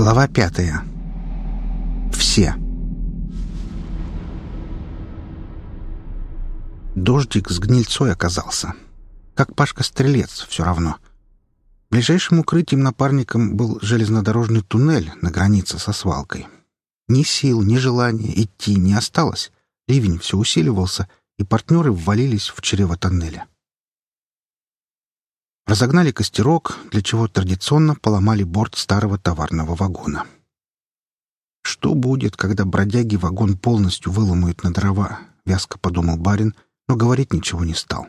Глава пятая. Все. Дождик с гнильцой оказался. Как Пашка-стрелец, все равно. Ближайшим укрытием напарником был железнодорожный туннель на границе со свалкой. Ни сил, ни желания идти не осталось. Ливень все усиливался, и партнеры ввалились в чрево тоннеля. Разогнали костерок, для чего традиционно поломали борт старого товарного вагона. «Что будет, когда бродяги вагон полностью выломают на дрова?» — вязко подумал барин, но говорить ничего не стал.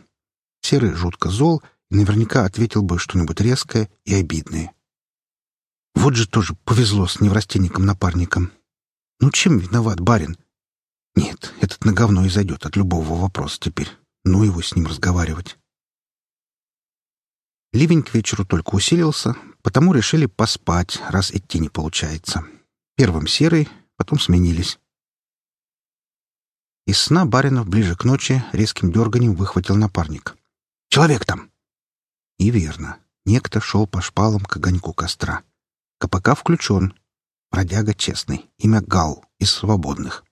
Серый жутко зол и наверняка ответил бы что-нибудь резкое и обидное. Вот же тоже повезло с неврастенником-напарником. Ну чем виноват барин? Нет, этот на говно и зайдет от любого вопроса теперь. Ну его с ним разговаривать. Ливень к вечеру только усилился, потому решили поспать, раз идти не получается. Первым серый, потом сменились. Из сна Баринов ближе к ночи резким дерганием выхватил напарник. «Человек там!» И верно. Некто шел по шпалам к огоньку костра. КПК включен. Бродяга честный. Имя Гал. Из свободных.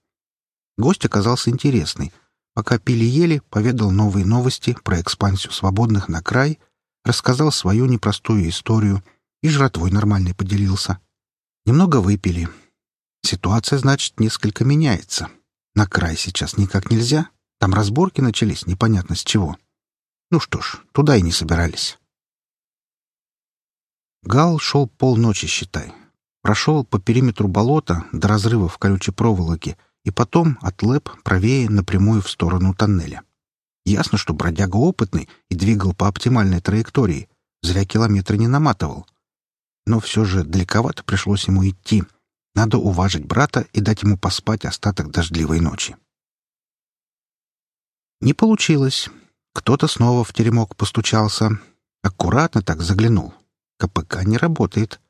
Гость оказался интересный. Пока пили-ели, поведал новые новости про экспансию свободных на край — рассказал свою непростую историю и жратвой нормальной поделился. Немного выпили. Ситуация, значит, несколько меняется. На край сейчас никак нельзя. Там разборки начались непонятно с чего. Ну что ж, туда и не собирались. Гал шел полночи, считай. Прошел по периметру болота до разрыва в колючей проволоке и потом от лэп правее напрямую в сторону тоннеля. Ясно, что бродяга опытный и двигал по оптимальной траектории. Зря километры не наматывал. Но все же далековато пришлось ему идти. Надо уважить брата и дать ему поспать остаток дождливой ночи. Не получилось. Кто-то снова в теремок постучался. Аккуратно так заглянул. КПК не работает.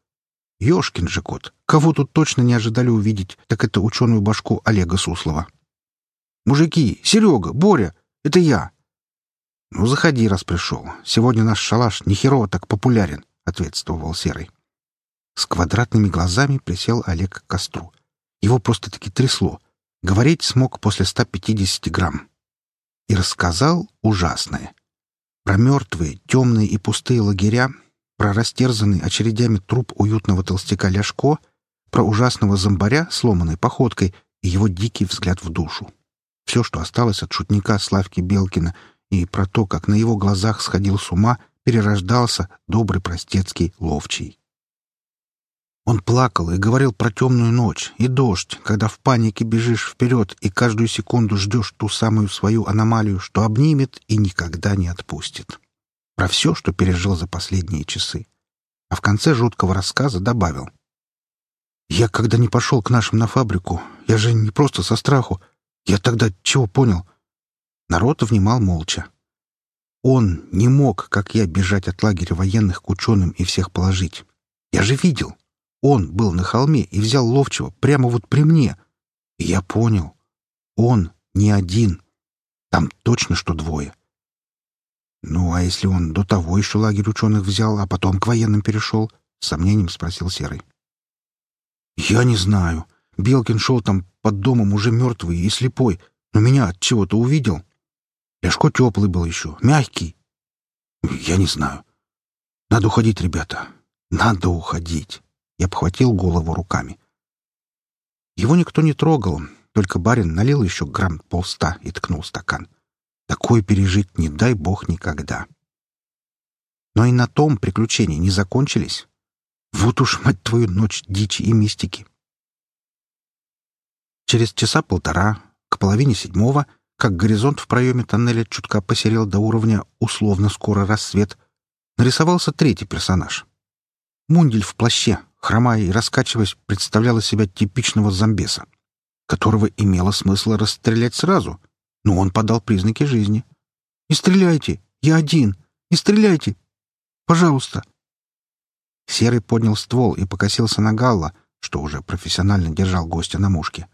Ёшкин же кот. Кого тут точно не ожидали увидеть, так это ученую башку Олега Суслова. «Мужики! Серега! Боря! Это я. Ну, заходи, раз пришел. Сегодня наш шалаш не херово так популярен, ответствовал Серый. С квадратными глазами присел Олег к костру. Его просто-таки трясло. Говорить смог после 150 грамм. И рассказал ужасное. Про мертвые, темные и пустые лагеря, про растерзанный очередями труп уютного толстяка Ляшко, про ужасного зомбаря, сломанной походкой, и его дикий взгляд в душу все, что осталось от шутника Славки Белкина, и про то, как на его глазах сходил с ума, перерождался добрый простецкий ловчий. Он плакал и говорил про темную ночь и дождь, когда в панике бежишь вперед и каждую секунду ждешь ту самую свою аномалию, что обнимет и никогда не отпустит. Про все, что пережил за последние часы. А в конце жуткого рассказа добавил. «Я, когда не пошел к нашим на фабрику, я же не просто со страху, я тогда чего понял? Народ внимал молча. Он не мог, как я, бежать от лагеря военных к ученым и всех положить. Я же видел. Он был на холме и взял ловчего прямо вот при мне. И я понял. Он не один. Там точно что двое. Ну, а если он до того еще лагерь ученых взял, а потом к военным перешел? С сомнением спросил Серый. Я не знаю. Белкин шел там под домом уже мертвый и слепой, но меня от чего-то увидел. Ляшко теплый был еще, мягкий. Я не знаю. Надо уходить, ребята. Надо уходить. Я обхватил голову руками. Его никто не трогал, только барин налил еще грамм полста и ткнул стакан. Такое пережить не дай бог никогда. Но и на том приключения не закончились. Вот уж, мать твою, ночь дичи и мистики. Через часа полтора, к половине седьмого, как горизонт в проеме тоннеля чутка посерел до уровня «условно скоро рассвет», нарисовался третий персонаж. Мундель в плаще, хромая и раскачиваясь, представляла себя типичного зомбеса, которого имело смысл расстрелять сразу, но он подал признаки жизни. «Не стреляйте! Я один! Не стреляйте! Пожалуйста!» Серый поднял ствол и покосился на Галла, что уже профессионально держал гостя на мушке.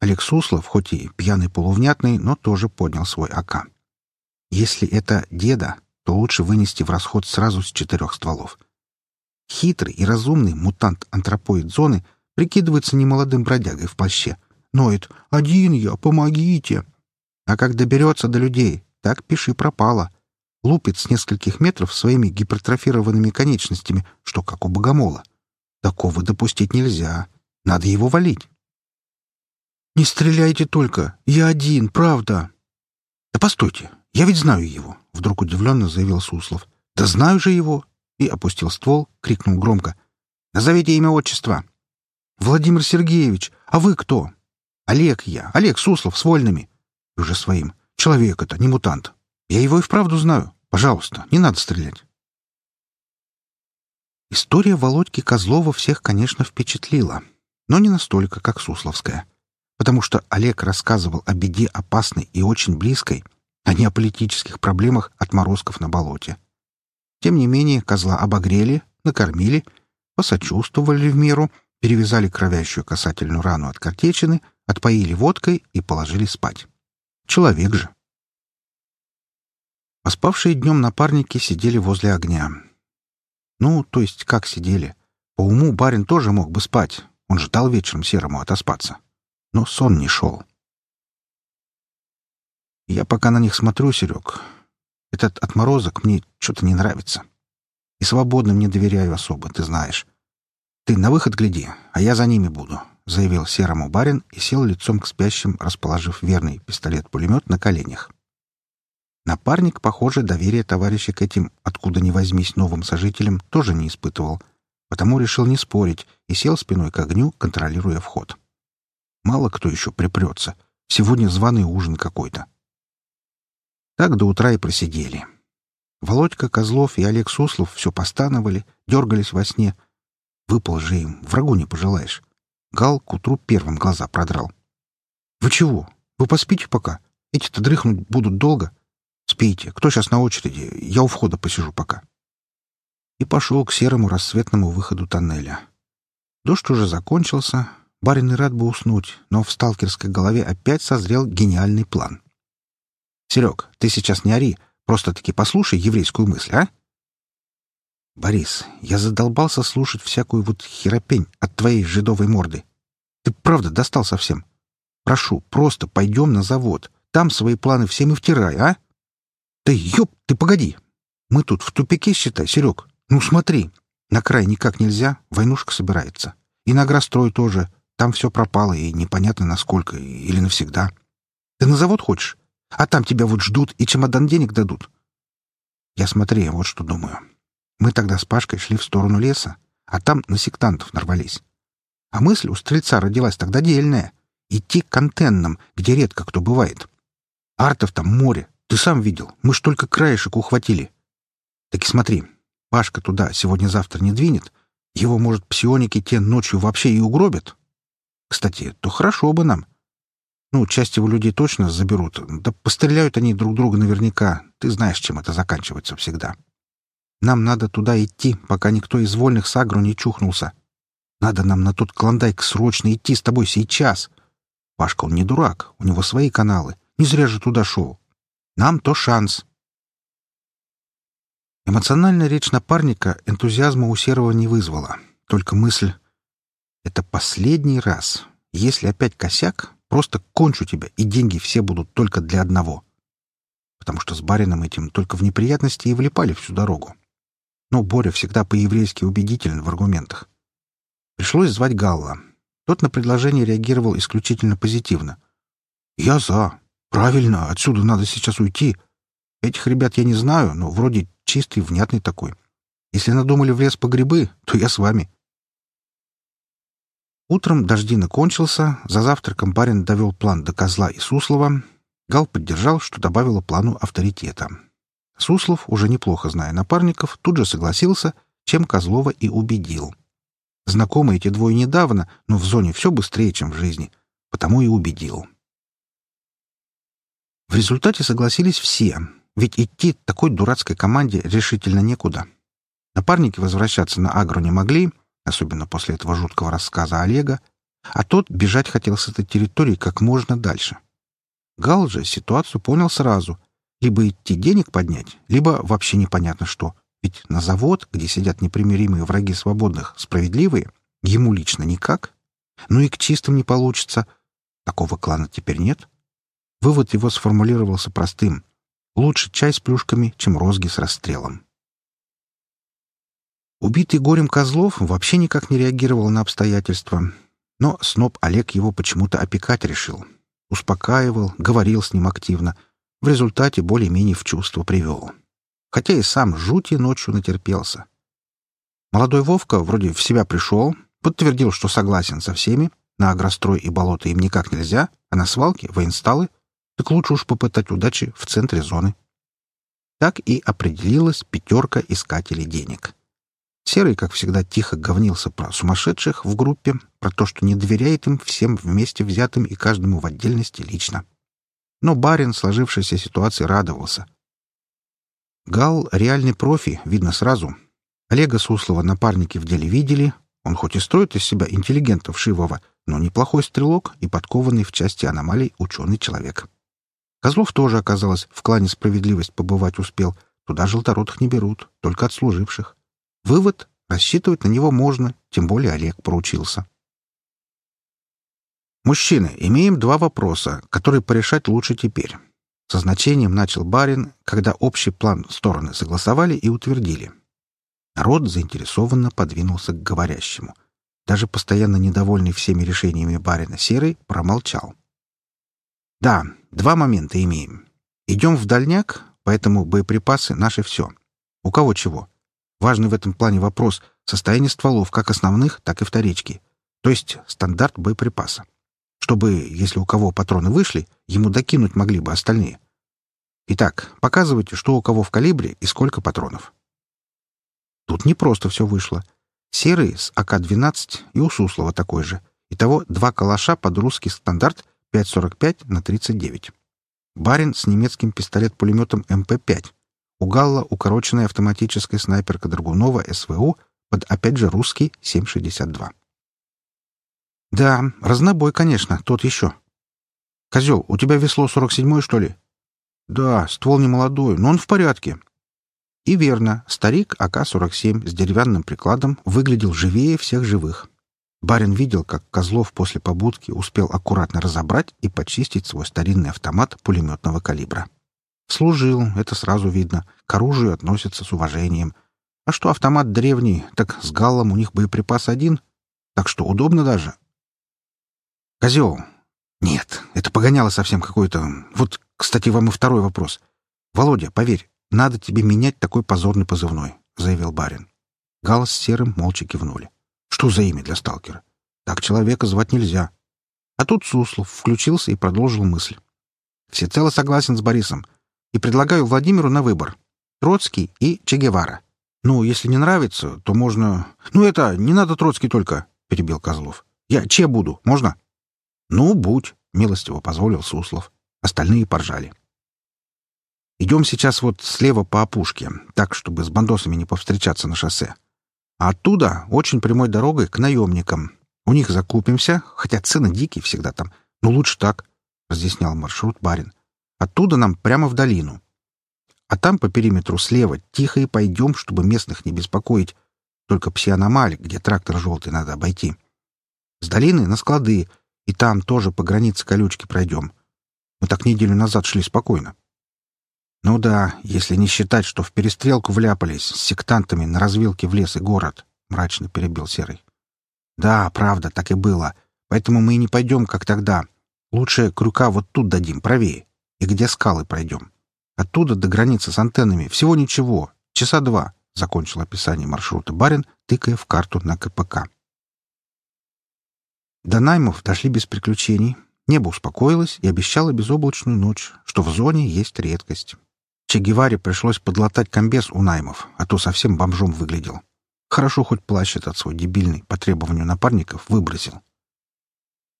Олег Суслов, хоть и пьяный полувнятный, но тоже поднял свой АК. Если это деда, то лучше вынести в расход сразу с четырех стволов. Хитрый и разумный мутант-антропоид зоны прикидывается немолодым бродягой в плаще. Ноет «Один я, помогите!» А как доберется до людей, так пиши пропало. Лупит с нескольких метров своими гипертрофированными конечностями, что как у богомола. Такого допустить нельзя. Надо его валить. «Не стреляйте только! Я один, правда!» «Да постойте, я ведь знаю его!» — вдруг удивленно заявил Суслов. «Да знаю же его!» И опустил ствол, крикнул громко. «Назовите имя отчества!» «Владимир Сергеевич, а вы кто?» «Олег я, Олег Суслов, с вольными!» «Уже своим. Человек это, не мутант. Я его и вправду знаю. Пожалуйста, не надо стрелять». История Володьки Козлова всех, конечно, впечатлила, но не настолько, как Сусловская потому что Олег рассказывал о беде опасной и очень близкой, а не о политических проблемах отморозков на болоте. Тем не менее, козла обогрели, накормили, посочувствовали в меру, перевязали кровящую касательную рану от картечины, отпоили водкой и положили спать. Человек же. Поспавшие днем напарники сидели возле огня. Ну, то есть как сидели? По уму барин тоже мог бы спать. Он ждал вечером серому отоспаться но сон не шел. Я пока на них смотрю, Серег. Этот отморозок мне что-то не нравится. И свободным не доверяю особо, ты знаешь. Ты на выход гляди, а я за ними буду, — заявил серому барин и сел лицом к спящим, расположив верный пистолет-пулемет на коленях. Напарник, похоже, доверия товарища к этим, откуда ни возьмись новым сожителям, тоже не испытывал, потому решил не спорить и сел спиной к огню, контролируя вход. Мало кто еще припрется. Сегодня званый ужин какой-то. Так до утра и просидели. Володька Козлов и Олег Суслов все постановали, дергались во сне. Выпал же им, врагу не пожелаешь. Гал к утру первым глаза продрал. «Вы чего? Вы поспите пока? Эти-то дрыхнуть будут долго. Спите. Кто сейчас на очереди? Я у входа посижу пока». И пошел к серому рассветному выходу тоннеля. Дождь уже закончился, Барин и рад бы уснуть, но в сталкерской голове опять созрел гениальный план. «Серег, ты сейчас не ори, просто-таки послушай еврейскую мысль, а?» «Борис, я задолбался слушать всякую вот херопень от твоей жидовой морды. Ты правда достал совсем? Прошу, просто пойдем на завод. Там свои планы всем и втирай, а?» «Да ёб, ты погоди! Мы тут в тупике, считай, Серег. Ну смотри, на край никак нельзя, войнушка собирается. И на Грострой тоже. Там все пропало, и непонятно насколько, или навсегда. Ты на завод хочешь? А там тебя вот ждут и чемодан денег дадут. Я смотри, вот что думаю. Мы тогда с Пашкой шли в сторону леса, а там на сектантов нарвались. А мысль у стрельца родилась тогда дельная — идти к антеннам, где редко кто бывает. Артов там море, ты сам видел, мы ж только краешек ухватили. Так и смотри, Пашка туда сегодня-завтра не двинет, его, может, псионики те ночью вообще и угробят, кстати, то хорошо бы нам. Ну, часть его людей точно заберут. Да постреляют они друг друга наверняка. Ты знаешь, чем это заканчивается всегда. Нам надо туда идти, пока никто из вольных с агру не чухнулся. Надо нам на тот клондайк срочно идти с тобой сейчас. Пашка, он не дурак, у него свои каналы. Не зря же туда шел. Нам то шанс. Эмоциональная речь напарника энтузиазма у Серого не вызвала. Только мысль это последний раз. Если опять косяк, просто кончу тебя, и деньги все будут только для одного. Потому что с барином этим только в неприятности и влипали всю дорогу. Но Боря всегда по-еврейски убедителен в аргументах. Пришлось звать Галла. Тот на предложение реагировал исключительно позитивно. «Я за. Правильно, отсюда надо сейчас уйти. Этих ребят я не знаю, но вроде чистый, внятный такой. Если надумали в лес по грибы, то я с вами. Утром дождина кончился, за завтраком барин довел план до Козла и Суслова. Гал поддержал, что добавило плану авторитета. Суслов, уже неплохо зная напарников, тут же согласился, чем Козлова и убедил. Знакомы эти двое недавно, но в зоне все быстрее, чем в жизни, потому и убедил. В результате согласились все, ведь идти такой дурацкой команде решительно некуда. Напарники возвращаться на агро не могли — особенно после этого жуткого рассказа Олега, а тот бежать хотел с этой территории как можно дальше. Гал же ситуацию понял сразу. Либо идти денег поднять, либо вообще непонятно что. Ведь на завод, где сидят непримиримые враги свободных, справедливые, ему лично никак. Ну и к чистым не получится. Такого клана теперь нет. Вывод его сформулировался простым. Лучше чай с плюшками, чем розги с расстрелом. Убитый горем Козлов вообще никак не реагировал на обстоятельства. Но сноб Олег его почему-то опекать решил. Успокаивал, говорил с ним активно. В результате более-менее в чувство привел. Хотя и сам жути ночью натерпелся. Молодой Вовка вроде в себя пришел, подтвердил, что согласен со всеми, на агрострой и болото им никак нельзя, а на свалке, воинсталы, так лучше уж попытать удачи в центре зоны. Так и определилась пятерка искателей денег. Серый, как всегда, тихо говнился про сумасшедших в группе, про то, что не доверяет им всем вместе взятым и каждому в отдельности лично. Но барин сложившейся ситуации радовался. Гал — реальный профи, видно сразу. Олега Суслова напарники в деле видели. Он хоть и строит из себя интеллигента вшивого, но неплохой стрелок и подкованный в части аномалий ученый человек. Козлов тоже, оказалось, в клане «Справедливость» побывать успел. Туда желторотых не берут, только отслуживших. Вывод — рассчитывать на него можно, тем более Олег поручился. «Мужчины, имеем два вопроса, которые порешать лучше теперь». Со значением начал барин, когда общий план стороны согласовали и утвердили. Народ заинтересованно подвинулся к говорящему. Даже постоянно недовольный всеми решениями барина Серый промолчал. Да, два момента имеем. Идем в дальняк, поэтому боеприпасы — наше все. У кого чего. Важный в этом плане вопрос — состояние стволов как основных, так и вторички. То есть стандарт боеприпаса. Чтобы, если у кого патроны вышли, ему докинуть могли бы остальные. Итак, показывайте, что у кого в калибре и сколько патронов. Тут не просто все вышло. Серый с АК-12 и у Суслова такой же. Итого два калаша под русский стандарт 5,45 на 39. Барин с немецким пистолет-пулеметом МП-5. У Галла укороченная автоматическая снайперка Драгунова СВУ под, опять же, русский 7,62. Да, разнобой, конечно, тот еще. Козел, у тебя весло 47 что ли? Да, ствол не молодой, но он в порядке. И верно, старик АК-47 с деревянным прикладом выглядел живее всех живых. Барин видел, как Козлов после побудки успел аккуратно разобрать и почистить свой старинный автомат пулеметного калибра. Служил, это сразу видно, к оружию относится с уважением. А что автомат древний, так с галлом у них боеприпас один, так что удобно даже. Козел. Нет, это погоняло совсем какое-то... Вот, кстати, вам и второй вопрос. Володя, поверь, надо тебе менять такой позорный позывной, заявил барин. Гал с Серым молча кивнули. Что за имя для сталкера? Так человека звать нельзя. А тут Суслов включился и продолжил мысль. Всецело согласен с Борисом. И предлагаю Владимиру на выбор. Троцкий и Че Гевара. Ну, если не нравится, то можно... Ну, это, не надо Троцкий только, — перебил Козлов. Я Че буду, можно? Ну, будь, — милостиво позволил Суслов. Остальные поржали. Идем сейчас вот слева по опушке, так, чтобы с бандосами не повстречаться на шоссе. А оттуда очень прямой дорогой к наемникам. У них закупимся, хотя цены дикие всегда там. Но лучше так, — разъяснял маршрут барин. Оттуда нам прямо в долину. А там по периметру слева тихо и пойдем, чтобы местных не беспокоить. Только псианомаль, где трактор желтый, надо обойти. С долины на склады, и там тоже по границе колючки пройдем. Мы так неделю назад шли спокойно. Ну да, если не считать, что в перестрелку вляпались с сектантами на развилке в лес и город, — мрачно перебил Серый. Да, правда, так и было. Поэтому мы и не пойдем, как тогда. Лучше крюка вот тут дадим, правее. И где скалы пройдем. Оттуда до границы с антеннами всего ничего. Часа два, — закончил описание маршрута барин, тыкая в карту на КПК. До наймов дошли без приключений. Небо успокоилось и обещало безоблачную ночь, что в зоне есть редкость. Че Геваре пришлось подлатать комбез у наймов, а то совсем бомжом выглядел. Хорошо хоть плащ этот свой дебильный по требованию напарников выбросил.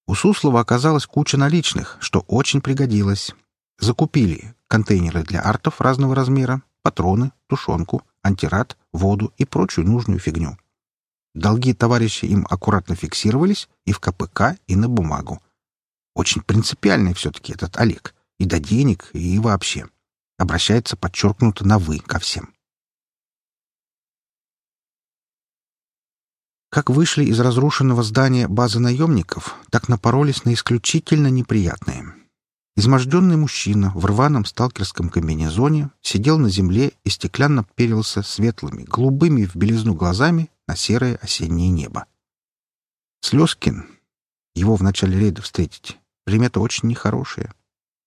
У Суслова оказалась куча наличных, что очень пригодилось. Закупили контейнеры для артов разного размера, патроны, тушенку, антирад, воду и прочую нужную фигню. Долги товарища им аккуратно фиксировались и в КПК, и на бумагу. Очень принципиальный все-таки этот Олег. И до денег, и вообще. Обращается подчеркнуто на «вы» ко всем. Как вышли из разрушенного здания базы наемников, так напоролись на исключительно неприятные. Изможденный мужчина в рваном сталкерском комбинезоне сидел на земле и стеклянно перился светлыми, голубыми в белизну глазами на серое осеннее небо. Слезкин, его в начале рейда встретить, примета очень нехорошая.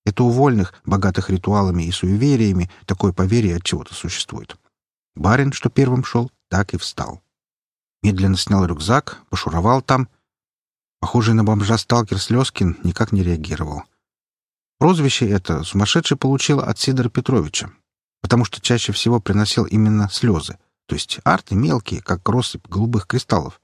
Это у вольных, богатых ритуалами и суевериями, такое поверье от чего-то существует. Барин, что первым шел, так и встал. Медленно снял рюкзак, пошуровал там. Похожий на бомжа сталкер Слезкин никак не реагировал. Прозвище это сумасшедший получил от Сидора Петровича, потому что чаще всего приносил именно слезы, то есть арты мелкие, как россыпь голубых кристаллов.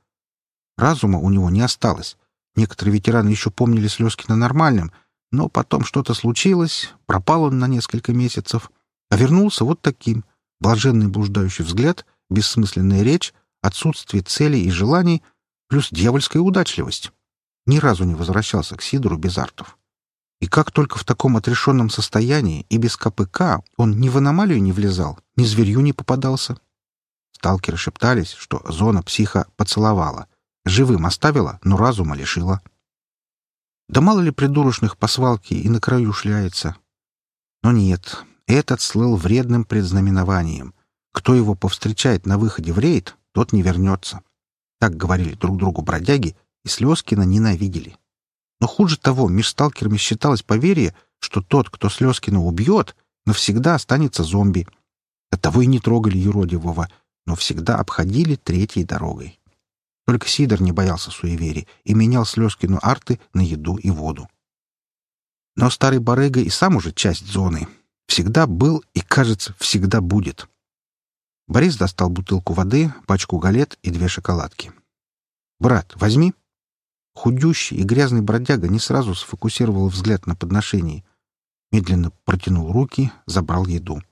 Разума у него не осталось. Некоторые ветераны еще помнили Слезкина нормальным, но потом что-то случилось, пропал он на несколько месяцев, а вернулся вот таким. Блаженный блуждающий взгляд, бессмысленная речь, отсутствие целей и желаний, плюс дьявольская удачливость. Ни разу не возвращался к Сидору без артов. И как только в таком отрешенном состоянии и без КПК он ни в аномалию не влезал, ни зверью не попадался. Сталкеры шептались, что зона психа поцеловала. Живым оставила, но разума лишила. Да мало ли придурочных по свалке и на краю шляется. Но нет, этот слыл вредным предзнаменованием. Кто его повстречает на выходе в рейд, тот не вернется. Так говорили друг другу бродяги, и Слезкина ненавидели. Но хуже того, меж сталкерами считалось поверье, что тот, кто Слезкина убьет, навсегда останется зомби. Оттого и не трогали юродивого, но всегда обходили третьей дорогой. Только Сидор не боялся суеверий и менял Слезкину арты на еду и воду. Но старый барыга и сам уже часть зоны. Всегда был и, кажется, всегда будет. Борис достал бутылку воды, пачку галет и две шоколадки. «Брат, возьми», Худющий и грязный бродяга не сразу сфокусировал взгляд на подношении. Медленно протянул руки, забрал еду.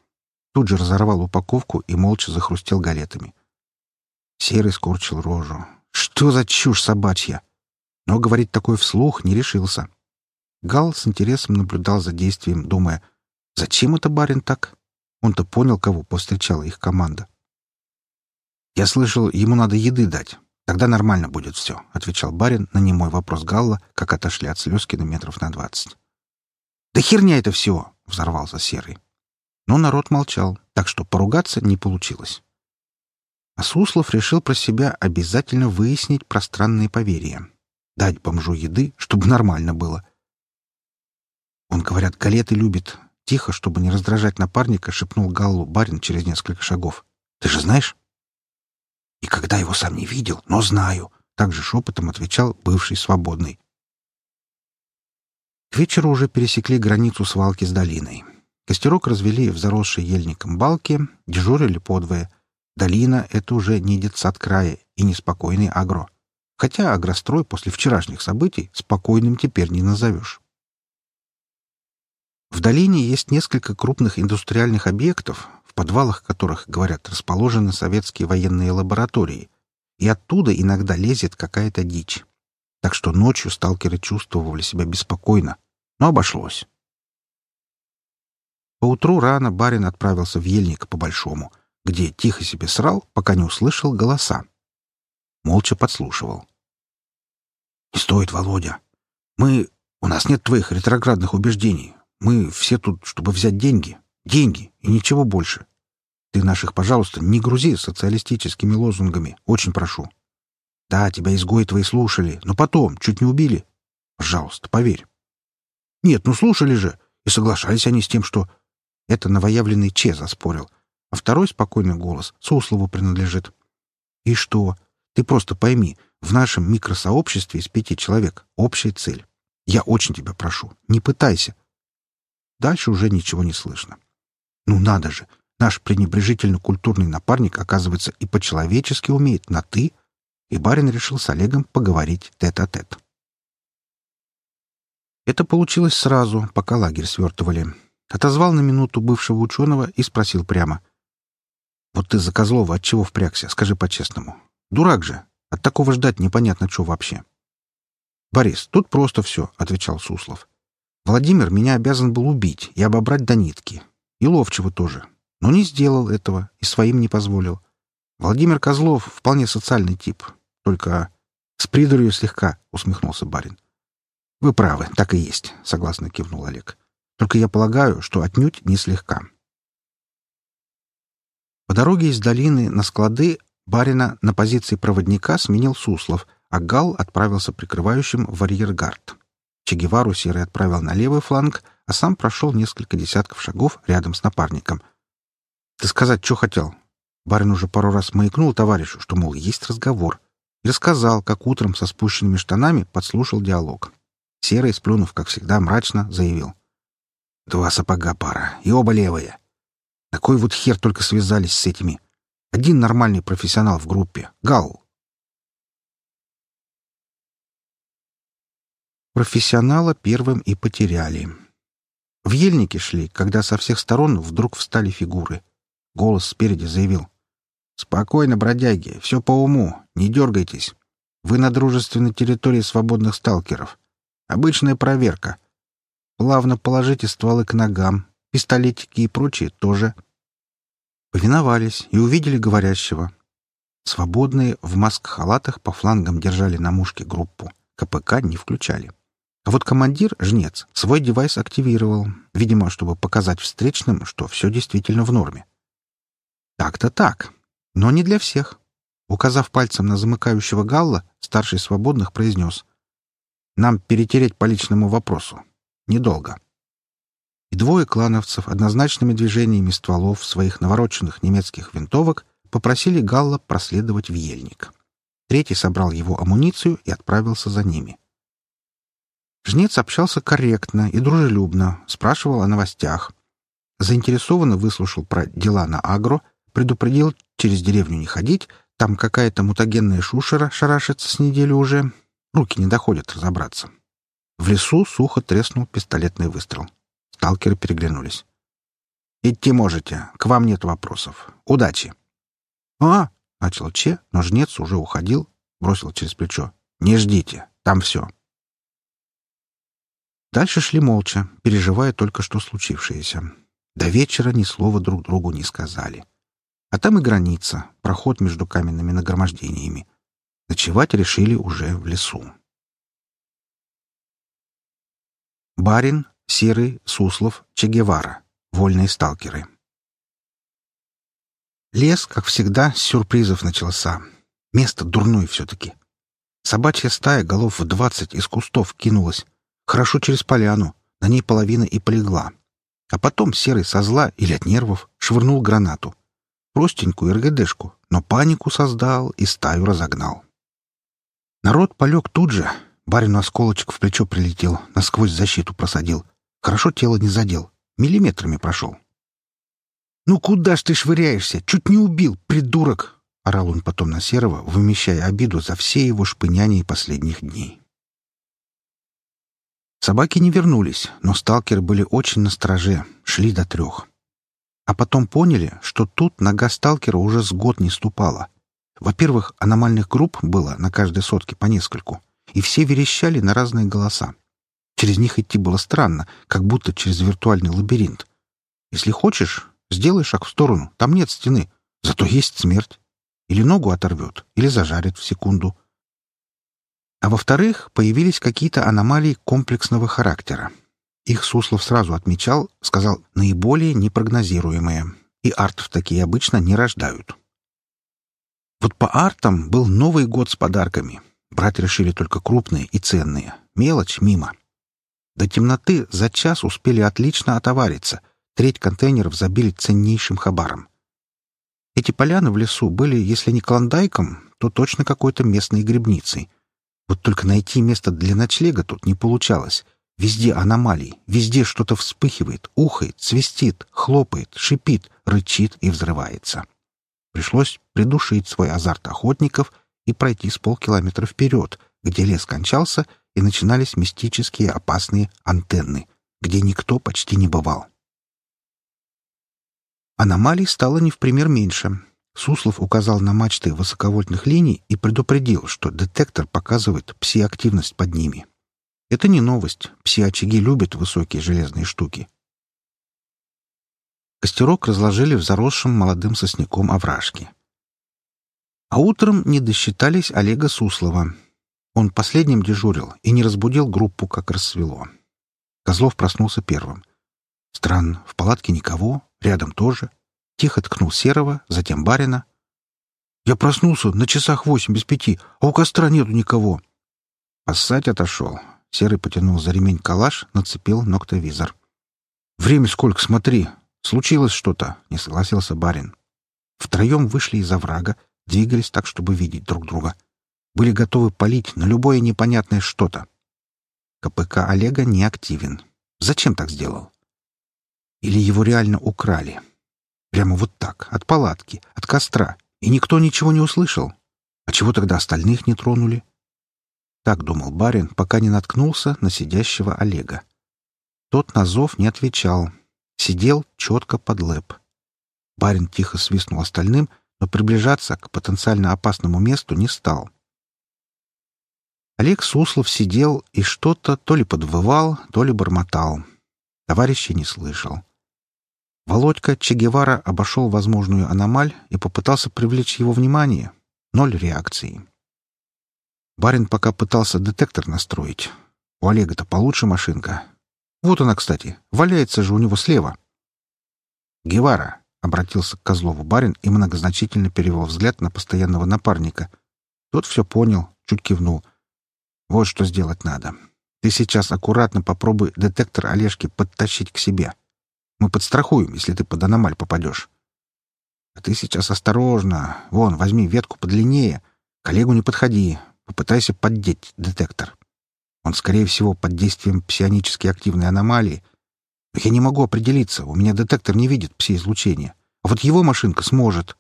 Тут же разорвал упаковку и молча захрустел галетами. Серый скорчил рожу. «Что за чушь собачья?» Но говорить такое вслух не решился. Гал с интересом наблюдал за действием, думая, «Зачем это барин так?» Он-то понял, кого повстречала их команда. «Я слышал, ему надо еды дать. «Тогда нормально будет все», — отвечал барин на немой вопрос Галла, как отошли от Слезкина метров на двадцать. «Да херня это все!» — взорвался Серый. Но народ молчал, так что поругаться не получилось. А Суслов решил про себя обязательно выяснить пространные поверья. Дать бомжу еды, чтобы нормально было. Он, говорят, галеты любит. Тихо, чтобы не раздражать напарника, шепнул Галлу барин через несколько шагов. «Ты же знаешь?» Никогда его сам не видел, но знаю», — также шепотом отвечал бывший свободный. К вечеру уже пересекли границу свалки с долиной. Костерок развели в заросшей ельником балке, дежурили подвое. Долина — это уже не детсад края и неспокойный агро. Хотя агрострой после вчерашних событий спокойным теперь не назовешь. В долине есть несколько крупных индустриальных объектов, подвалах которых, говорят, расположены советские военные лаборатории, и оттуда иногда лезет какая-то дичь. Так что ночью сталкеры чувствовали себя беспокойно, но обошлось. Поутру рано барин отправился в ельник по-большому, где тихо себе срал, пока не услышал голоса. Молча подслушивал. «Не стоит, Володя. Мы... У нас нет твоих ретроградных убеждений. Мы все тут, чтобы взять деньги. Деньги и ничего больше. Ты наших, пожалуйста, не грузи социалистическими лозунгами. Очень прошу. Да, тебя изгои твои слушали, но потом чуть не убили. Пожалуйста, поверь. Нет, ну слушали же. И соглашались они с тем, что... Это новоявленный Че заспорил. А второй спокойный голос Суслову принадлежит. И что? Ты просто пойми, в нашем микросообществе из пяти человек общая цель. Я очень тебя прошу, не пытайся. Дальше уже ничего не слышно. Ну надо же, наш пренебрежительно-культурный напарник, оказывается, и по-человечески умеет на «ты», и барин решил с Олегом поговорить тет-а-тет. -тет. Это получилось сразу, пока лагерь свертывали. Отозвал на минуту бывшего ученого и спросил прямо. «Вот ты за Козлова от чего впрягся, скажи по-честному. Дурак же. От такого ждать непонятно что вообще». «Борис, тут просто все», — отвечал Суслов. «Владимир меня обязан был убить и обобрать до нитки. И Ловчего тоже. Но не сделал этого и своим не позволил. Владимир Козлов вполне социальный тип. Только с придурью слегка, — усмехнулся барин. Вы правы, так и есть, — согласно кивнул Олег. Только я полагаю, что отнюдь не слегка. По дороге из долины на склады барина на позиции проводника сменил Суслов, а Гал отправился прикрывающим в арьергард. Че Гевару Серый отправил на левый фланг, а сам прошел несколько десятков шагов рядом с напарником. «Ты сказать, что хотел?» Барин уже пару раз маякнул товарищу, что, мол, есть разговор, и рассказал, как утром со спущенными штанами подслушал диалог. Серый, сплюнув, как всегда, мрачно заявил. «Два сапога пара, и оба левые. На кой вот хер только связались с этими? Один нормальный профессионал в группе. Гал. Профессионала первым и потеряли. В ельнике шли, когда со всех сторон вдруг встали фигуры. Голос спереди заявил. «Спокойно, бродяги, все по уму, не дергайтесь. Вы на дружественной территории свободных сталкеров. Обычная проверка. Плавно положите стволы к ногам, пистолетики и прочее тоже. Повиновались и увидели говорящего. Свободные в маск-халатах по флангам держали на мушке группу. КПК не включали. А вот командир, жнец, свой девайс активировал, видимо, чтобы показать встречным, что все действительно в норме. Так-то так, но не для всех. Указав пальцем на замыкающего Галла, старший свободных произнес. «Нам перетереть по личному вопросу. Недолго» и двое клановцев однозначными движениями стволов своих навороченных немецких винтовок попросили Галла проследовать в ельник. Третий собрал его амуницию и отправился за ними. Жнец общался корректно и дружелюбно, спрашивал о новостях. Заинтересованно выслушал про дела на агро, предупредил через деревню не ходить, там какая-то мутагенная шушера шарашится с неделю уже, руки не доходят разобраться. В лесу сухо треснул пистолетный выстрел. Сталкеры переглянулись. «Идти можете. К вам нет вопросов. Удачи!» «А!» — начал Че, но жнец уже уходил, бросил через плечо. «Не ждите. Там все». Дальше шли молча, переживая только что случившееся. До вечера ни слова друг другу не сказали. А там и граница, проход между каменными нагромождениями. Ночевать решили уже в лесу. Барин, Серый, Суслов, Че. Вольные сталкеры. Лес, как всегда, с сюрпризов начался. Место дурное все-таки. Собачья стая голов в двадцать из кустов кинулась. Хорошо через поляну. На ней половина и полегла. А потом Серый со зла или от нервов швырнул гранату. Простенькую РГДшку, но панику создал и стаю разогнал. Народ полег тут же. Барину осколочек в плечо прилетел, насквозь защиту просадил. Хорошо тело не задел. Миллиметрами прошел. «Ну куда ж ты швыряешься? Чуть не убил, придурок!» — орал он потом на Серого, вымещая обиду за все его шпыняния последних дней. Собаки не вернулись, но сталкеры были очень настороже, шли до трех. А потом поняли, что тут нога сталкера уже с год не ступала. Во-первых, аномальных групп было на каждой сотке по нескольку, и все верещали на разные голоса. Через них идти было странно, как будто через виртуальный лабиринт. Если хочешь, сделай шаг в сторону, там нет стены, зато есть смерть. Или ногу оторвет, или зажарит в секунду. А во-вторых, появились какие-то аномалии комплексного характера. Их Суслов сразу отмечал, сказал, наиболее непрогнозируемые. И артов такие обычно не рождают. Вот по артам был Новый год с подарками. Брать решили только крупные и ценные. Мелочь мимо. До темноты за час успели отлично отовариться. Треть контейнеров забили ценнейшим хабаром. Эти поляны в лесу были, если не клондайком, то точно какой-то местной грибницей. Вот только найти место для ночлега тут не получалось. Везде аномалии, везде что-то вспыхивает, ухает, свистит, хлопает, шипит, рычит и взрывается. Пришлось придушить свой азарт охотников и пройти с полкилометра вперед, где лес кончался — и начинались мистические опасные антенны, где никто почти не бывал. Аномалий стало не в пример меньше. Суслов указал на мачты высоковольтных линий и предупредил, что детектор показывает пси-активность под ними. Это не новость. Пси-очаги любят высокие железные штуки. Костерок разложили в заросшем молодым сосняком овражке. А утром не досчитались Олега Суслова. Он последним дежурил и не разбудил группу, как рассвело. Козлов проснулся первым. Странно, в палатке никого, рядом тоже. Тихо ткнул Серого, затем барина. «Я проснулся на часах восемь без пяти, а у костра нету никого». Поссать отошел. Серый потянул за ремень калаш, нацепил ноктовизор. «Время сколько, смотри. Случилось что-то», — не согласился барин. Втроем вышли из оврага, двигались так, чтобы видеть друг друга. Были готовы палить на любое непонятное что-то. КПК Олега не активен. Зачем так сделал? Или его реально украли? Прямо вот так, от палатки, от костра, и никто ничего не услышал. А чего тогда остальных не тронули? Так думал барин, пока не наткнулся на сидящего Олега. Тот на зов не отвечал. Сидел четко под лэп. Барин тихо свистнул остальным, но приближаться к потенциально опасному месту не стал. Олег Суслов сидел и что-то то ли подвывал, то ли бормотал. Товарища не слышал. Володька Че обошел возможную аномаль и попытался привлечь его внимание. Ноль реакции. Барин пока пытался детектор настроить. У Олега-то получше машинка. Вот она, кстати. Валяется же у него слева. «Гевара», — обратился к Козлову барин и многозначительно перевел взгляд на постоянного напарника. Тот все понял, чуть кивнул. «Вот что сделать надо. Ты сейчас аккуратно попробуй детектор Олежки подтащить к себе. Мы подстрахуем, если ты под аномаль попадешь. А ты сейчас осторожно. Вон, возьми ветку подлиннее. К Олегу не подходи. Попытайся поддеть детектор. Он, скорее всего, под действием псионически активной аномалии. Но я не могу определиться, у меня детектор не видит пси-излучения. А вот его машинка сможет.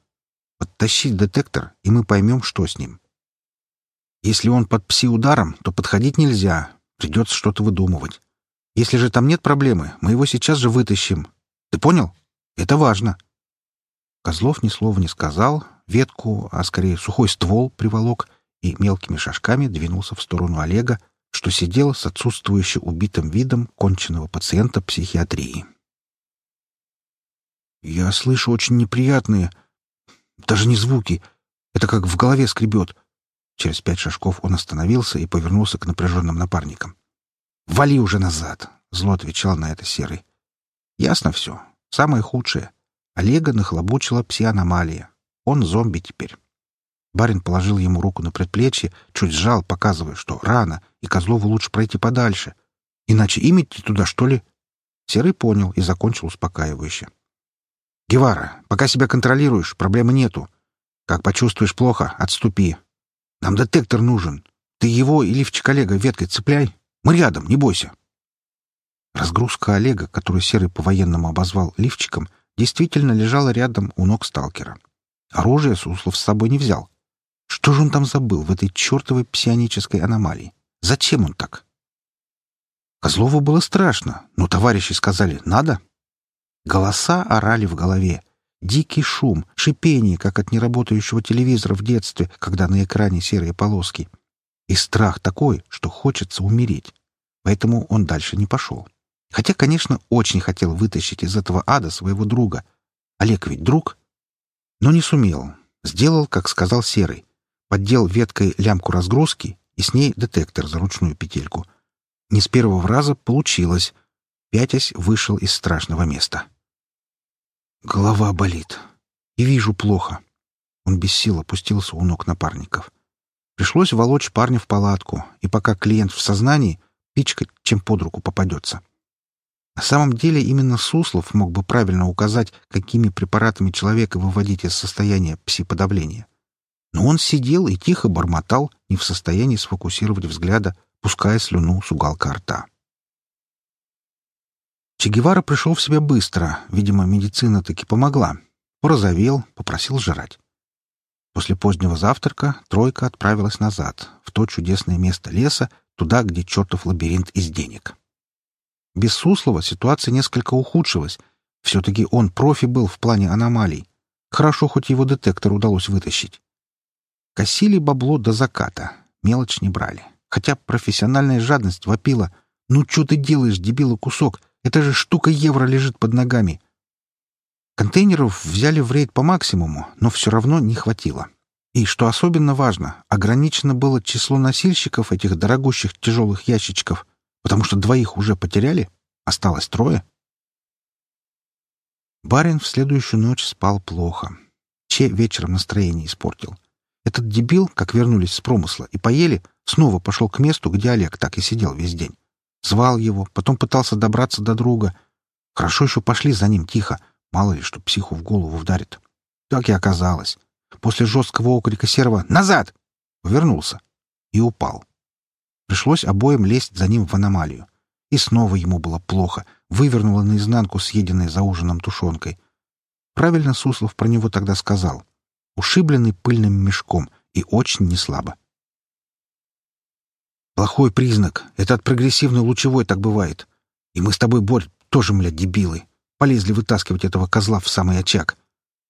Подтащить детектор, и мы поймем, что с ним. Если он под пси-ударом, то подходить нельзя. Придется что-то выдумывать. Если же там нет проблемы, мы его сейчас же вытащим. Ты понял? Это важно. Козлов ни слова не сказал, ветку, а скорее сухой ствол приволок и мелкими шажками двинулся в сторону Олега, что сидел с отсутствующе убитым видом конченного пациента психиатрии. «Я слышу очень неприятные, даже не звуки. Это как в голове скребет». Через пять шажков он остановился и повернулся к напряженным напарникам. «Вали уже назад!» — зло отвечал на это Серый. «Ясно все. Самое худшее. Олега нахлобучила псианомалия. Он зомби теперь». Барин положил ему руку на предплечье, чуть сжал, показывая, что рано, и Козлову лучше пройти подальше. Иначе им идти туда, что ли? Серый понял и закончил успокаивающе. «Гевара, пока себя контролируешь, проблемы нету. Как почувствуешь плохо, отступи. Нам детектор нужен. Ты его и лифчик Олега веткой цепляй. Мы рядом, не бойся». Разгрузка Олега, которую Серый по-военному обозвал лифчиком, действительно лежала рядом у ног сталкера. Оружие Суслов с собой не взял. Что же он там забыл в этой чертовой псионической аномалии? Зачем он так? Козлову было страшно, но товарищи сказали «надо». Голоса орали в голове. Дикий шум, шипение, как от неработающего телевизора в детстве, когда на экране серые полоски. И страх такой, что хочется умереть. Поэтому он дальше не пошел. Хотя, конечно, очень хотел вытащить из этого ада своего друга. Олег ведь друг. Но не сумел. Сделал, как сказал Серый поддел веткой лямку разгрузки и с ней детектор за ручную петельку. Не с первого раза получилось. Пятясь вышел из страшного места. Голова болит. И вижу плохо. Он без сил опустился у ног напарников. Пришлось волочь парня в палатку, и пока клиент в сознании, пичкать, чем под руку попадется. На самом деле именно Суслов мог бы правильно указать, какими препаратами человека выводить из состояния псиподавления но он сидел и тихо бормотал, не в состоянии сфокусировать взгляда, пуская слюну с уголка рта. Че Гевара пришел в себя быстро, видимо, медицина таки помогла. Порозовел, попросил жрать. После позднего завтрака тройка отправилась назад, в то чудесное место леса, туда, где чертов лабиринт из денег. Без Суслова ситуация несколько ухудшилась. Все-таки он профи был в плане аномалий. Хорошо, хоть его детектор удалось вытащить. Косили бабло до заката, мелочь не брали. Хотя профессиональная жадность вопила. «Ну что ты делаешь, дебила кусок? Это же штука евро лежит под ногами!» Контейнеров взяли в рейд по максимуму, но все равно не хватило. И, что особенно важно, ограничено было число носильщиков этих дорогущих тяжелых ящичков, потому что двоих уже потеряли, осталось трое. Барин в следующую ночь спал плохо. Че вечером настроение испортил. Этот дебил, как вернулись с промысла и поели, снова пошел к месту, где Олег так и сидел весь день. Звал его, потом пытался добраться до друга. Хорошо еще пошли за ним тихо, мало ли, что психу в голову вдарит. Так и оказалось. После жесткого окрика Серого «Назад!» вернулся и упал. Пришлось обоим лезть за ним в аномалию. И снова ему было плохо, вывернуло наизнанку съеденной за ужином тушенкой. Правильно Суслов про него тогда сказал. Ушибленный пыльным мешком и очень неслабо. Плохой признак. Это от прогрессивной лучевой так бывает. И мы с тобой, Борь, тоже, мля, дебилы. Полезли вытаскивать этого козла в самый очаг.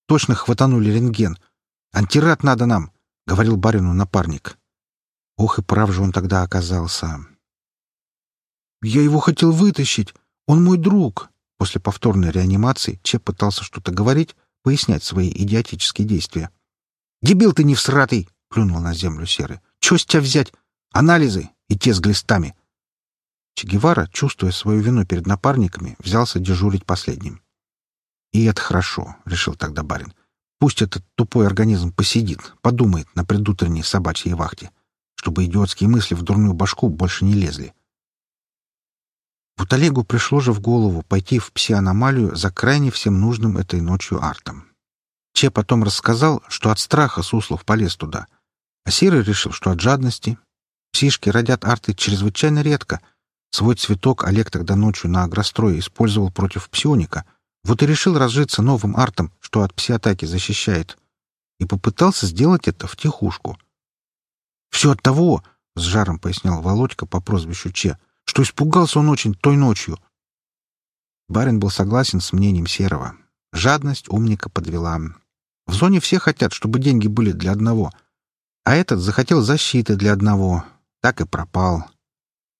Точно хватанули рентген. Антирад надо нам, — говорил барину напарник. Ох и прав же он тогда оказался. «Я его хотел вытащить. Он мой друг». После повторной реанимации Чеп пытался что-то говорить, пояснять свои идиотические действия. «Дебил ты не всратый!» — плюнул на землю Серый. «Чего с тебя взять? Анализы и те с глистами!» Че Гевара, чувствуя свою вину перед напарниками, взялся дежурить последним. «И это хорошо», — решил тогда барин. «Пусть этот тупой организм посидит, подумает на предутренней собачьей вахте, чтобы идиотские мысли в дурную башку больше не лезли. Вот Олегу пришло же в голову пойти в псианомалию за крайне всем нужным этой ночью артом. Че потом рассказал, что от страха Суслов полез туда, а Серый решил, что от жадности. Псишки родят арты чрезвычайно редко. Свой цветок Олег тогда ночью на агрострое использовал против псионика. Вот и решил разжиться новым артом, что от псиатаки защищает. И попытался сделать это в тихушку. «Все от того», — с жаром пояснял Володька по прозвищу Че, — что испугался он очень той ночью. Барин был согласен с мнением Серого. Жадность умника подвела. В зоне все хотят, чтобы деньги были для одного. А этот захотел защиты для одного. Так и пропал.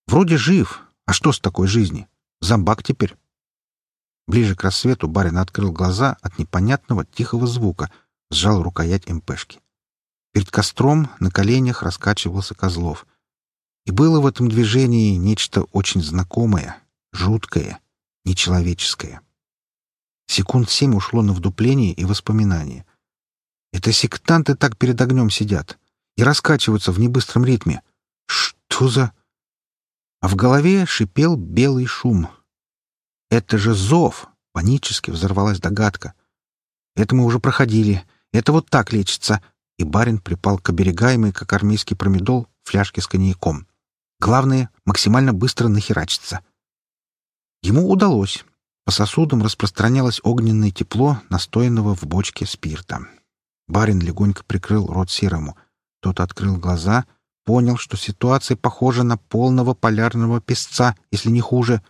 Вроде жив. А что с такой жизни? Зомбак теперь. Ближе к рассвету барин открыл глаза от непонятного тихого звука, сжал рукоять МПшки. Перед костром на коленях раскачивался Козлов — и было в этом движении нечто очень знакомое, жуткое, нечеловеческое. Секунд семь ушло на вдупление и воспоминания. Это сектанты так перед огнем сидят и раскачиваются в небыстром ритме. Что за... А в голове шипел белый шум. «Это же зов!» — панически взорвалась догадка. «Это мы уже проходили. Это вот так лечится!» И барин припал к оберегаемой, как армейский промедол, фляжке с коньяком. Главное — максимально быстро нахерачиться. Ему удалось. По сосудам распространялось огненное тепло, настоянного в бочке спирта. Барин легонько прикрыл рот серому. Тот открыл глаза, понял, что ситуация похожа на полного полярного песца, если не хуже.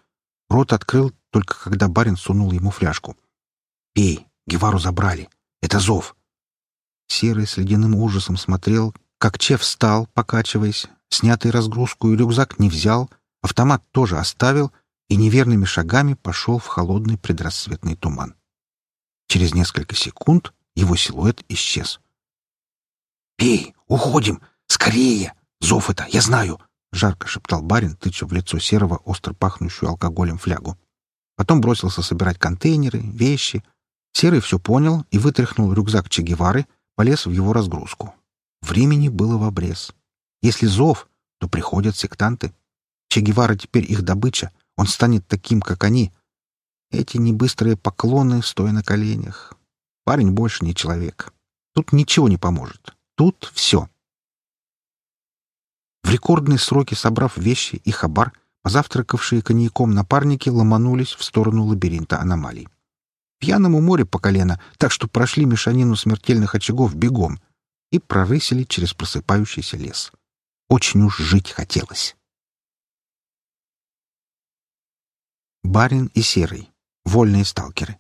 Рот открыл только когда барин сунул ему фляжку. «Пей, Гевару забрали. Это зов». Серый с ледяным ужасом смотрел, как Чеф встал, покачиваясь, снятый разгрузку и рюкзак не взял, автомат тоже оставил и неверными шагами пошел в холодный предрассветный туман. Через несколько секунд его силуэт исчез. «Пей! Уходим! Скорее! Зов это, я знаю!» — жарко шептал барин, тыча в лицо серого, остро пахнущую алкоголем флягу. Потом бросился собирать контейнеры, вещи. Серый все понял и вытряхнул рюкзак Че Гевары, полез в его разгрузку. Времени было в обрез. Если зов, то приходят сектанты. Че Гевара теперь их добыча. Он станет таким, как они. Эти небыстрые поклоны, стоя на коленях. Парень больше не человек. Тут ничего не поможет. Тут все. В рекордные сроки собрав вещи и хабар, позавтракавшие коньяком напарники ломанулись в сторону лабиринта аномалий. Пьяному море по колено, так что прошли мешанину смертельных очагов бегом и прорысили через просыпающийся лес. Очень уж жить хотелось. Барин и Серый. Вольные сталкеры.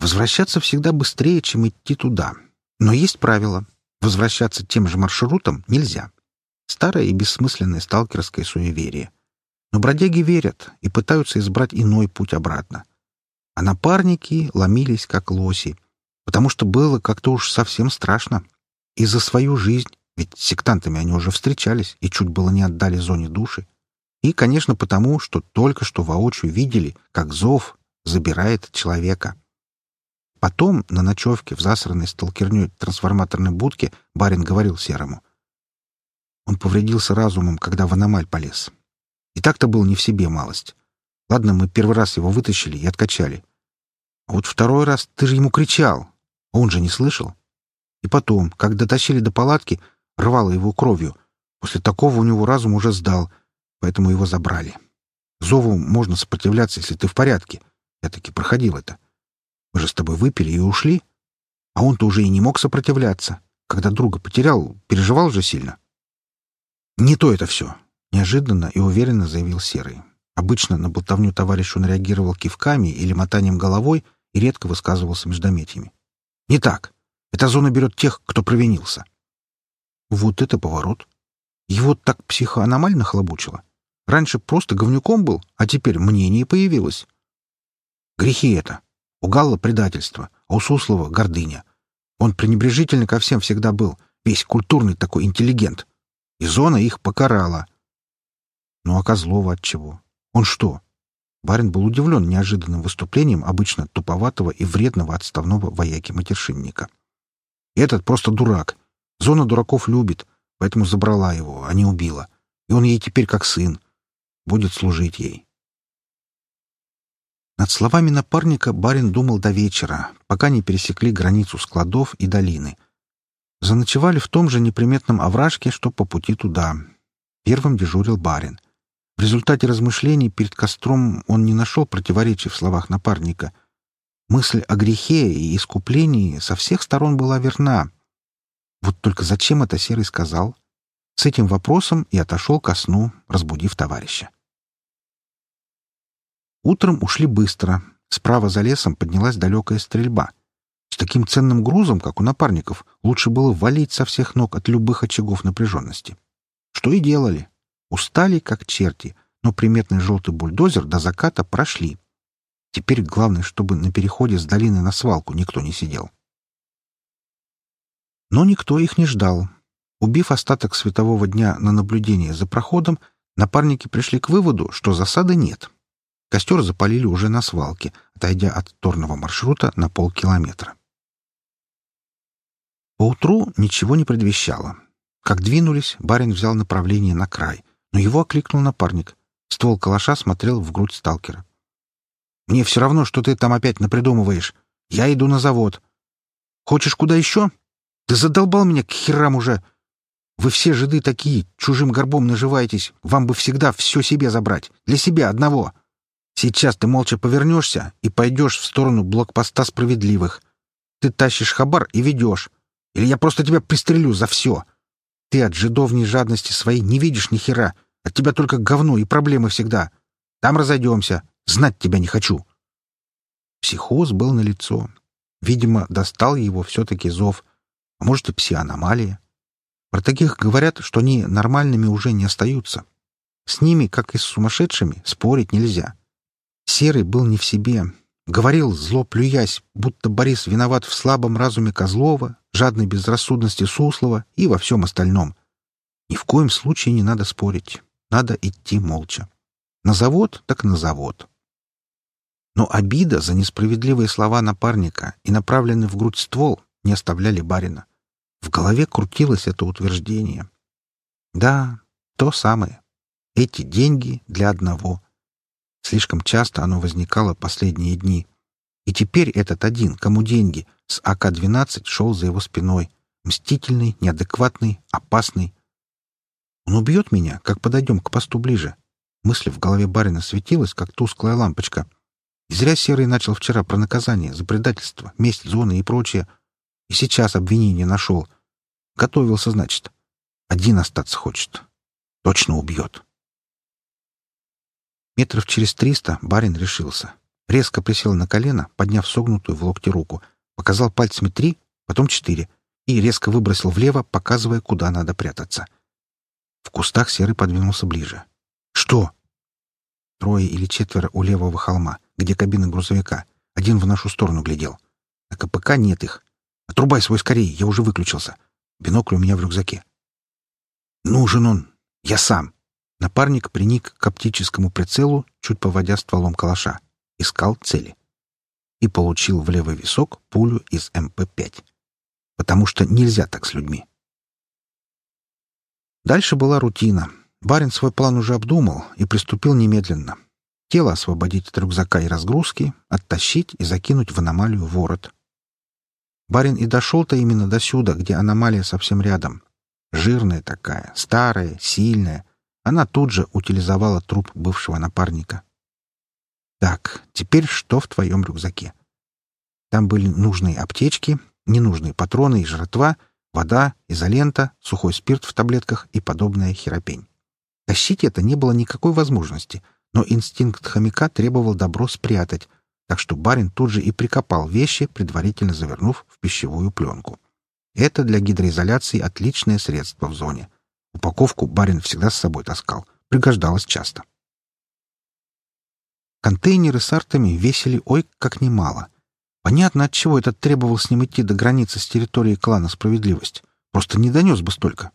Возвращаться всегда быстрее, чем идти туда. Но есть правило. Возвращаться тем же маршрутом нельзя. Старое и бессмысленное сталкерское суеверие. Но бродяги верят и пытаются избрать иной путь обратно. А напарники ломились, как лоси. потому что было как-то уж совсем страшно. И за свою жизнь, ведь с сектантами они уже встречались и чуть было не отдали зоне души. И, конечно, потому, что только что воочию видели, как зов забирает человека. Потом, на ночевке в засранной сталкерней трансформаторной будке, барин говорил Серому. Он повредился разумом, когда в аномаль полез. И так-то был не в себе малость. Ладно, мы первый раз его вытащили и откачали. А вот второй раз ты же ему кричал. А он же не слышал. И потом, как дотащили до палатки, рвало его кровью. После такого у него разум уже сдал, поэтому его забрали. Зову можно сопротивляться, если ты в порядке. Я таки проходил это. Мы же с тобой выпили и ушли. А он-то уже и не мог сопротивляться. Когда друга потерял, переживал же сильно. Не то это все. Неожиданно и уверенно заявил Серый. Обычно на болтовню товарищ он реагировал кивками или мотанием головой и редко высказывался междометиями. «Не так. Эта зона берет тех, кто провинился». Вот это поворот. Его так психоаномально хлобучило. Раньше просто говнюком был, а теперь мнение появилось. Грехи это. У Галла предательство, а у Суслова — гордыня. Он пренебрежительный ко всем всегда был, весь культурный такой интеллигент. И зона их покарала. Ну а Козлова от чего? Он что? Барин был удивлен неожиданным выступлением обычно туповатого и вредного отставного вояки-матершинника. Этот просто дурак. Зона дураков любит, поэтому забрала его, а не убила. И он ей теперь как сын. Будет служить ей. Над словами напарника барин думал до вечера, пока не пересекли границу складов и долины. Заночевали в том же неприметном овражке, что по пути туда. Первым дежурил барин — в результате размышлений перед костром он не нашел противоречий в словах напарника. Мысль о грехе и искуплении со всех сторон была верна. Вот только зачем это Серый сказал? С этим вопросом и отошел ко сну, разбудив товарища. Утром ушли быстро. Справа за лесом поднялась далекая стрельба. С таким ценным грузом, как у напарников, лучше было валить со всех ног от любых очагов напряженности. Что и делали. Устали, как черти, но приметный желтый бульдозер до заката прошли. Теперь главное, чтобы на переходе с долины на свалку никто не сидел. Но никто их не ждал. Убив остаток светового дня на наблюдение за проходом, напарники пришли к выводу, что засады нет. Костер запалили уже на свалке, отойдя от торного маршрута на полкилометра. Поутру ничего не предвещало. Как двинулись, барин взял направление на край — но его окликнул напарник. Ствол калаша смотрел в грудь сталкера. «Мне все равно, что ты там опять напридумываешь. Я иду на завод. Хочешь куда еще? Ты задолбал меня к херам уже. Вы все жиды такие, чужим горбом наживаетесь. Вам бы всегда все себе забрать. Для себя одного. Сейчас ты молча повернешься и пойдешь в сторону блокпоста справедливых. Ты тащишь хабар и ведешь. Или я просто тебя пристрелю за все. Ты от жидовней жадности своей не видишь ни хера. От тебя только говно и проблемы всегда. Там разойдемся. Знать тебя не хочу. Психоз был налицо. Видимо, достал его все-таки зов. А может, и псианомалия. Про таких говорят, что они нормальными уже не остаются. С ними, как и с сумасшедшими, спорить нельзя. Серый был не в себе, Говорил, зло плюясь, будто Борис виноват в слабом разуме Козлова, жадной безрассудности Суслова и во всем остальном. Ни в коем случае не надо спорить. Надо идти молча. На завод, так на завод. Но обида за несправедливые слова напарника и направленный в грудь ствол не оставляли барина. В голове крутилось это утверждение. Да, то самое. Эти деньги для одного — Слишком часто оно возникало последние дни. И теперь этот один, кому деньги, с АК-12 шел за его спиной. Мстительный, неадекватный, опасный. Он убьет меня, как подойдем к посту ближе. Мысль в голове барина светилась, как тусклая лампочка. И зря Серый начал вчера про наказание за предательство, месть зоны и прочее. И сейчас обвинение нашел. Готовился, значит. Один остаться хочет. Точно убьет. Метров через триста барин решился. Резко присел на колено, подняв согнутую в локте руку, показал пальцами три, потом четыре, и резко выбросил влево, показывая, куда надо прятаться. В кустах Серый подвинулся ближе. «Что?» Трое или четверо у левого холма, где кабина грузовика. Один в нашу сторону глядел. На КПК нет их. Отрубай свой скорее, я уже выключился. Бинокль у меня в рюкзаке. Нужен он. Я сам. Напарник приник к оптическому прицелу, чуть поводя стволом калаша. Искал цели. И получил в левый висок пулю из МП-5. Потому что нельзя так с людьми. Дальше была рутина. Барин свой план уже обдумал и приступил немедленно. Тело освободить от рюкзака и разгрузки, оттащить и закинуть в аномалию ворот. Барин и дошел-то именно до сюда, где аномалия совсем рядом. Жирная такая, старая, сильная. Она тут же утилизовала труп бывшего напарника. Так, теперь что в твоем рюкзаке? Там были нужные аптечки, ненужные патроны и жратва — Вода, изолента, сухой спирт в таблетках и подобная херопень. Тащить это не было никакой возможности, но инстинкт хомяка требовал добро спрятать, так что барин тут же и прикопал вещи, предварительно завернув в пищевую пленку. Это для гидроизоляции отличное средство в зоне. Упаковку барин всегда с собой таскал, пригождалось часто. Контейнеры с артами весили ой как немало. Понятно, от чего этот требовал с ним идти до границы с территории клана «Справедливость». Просто не донес бы столько.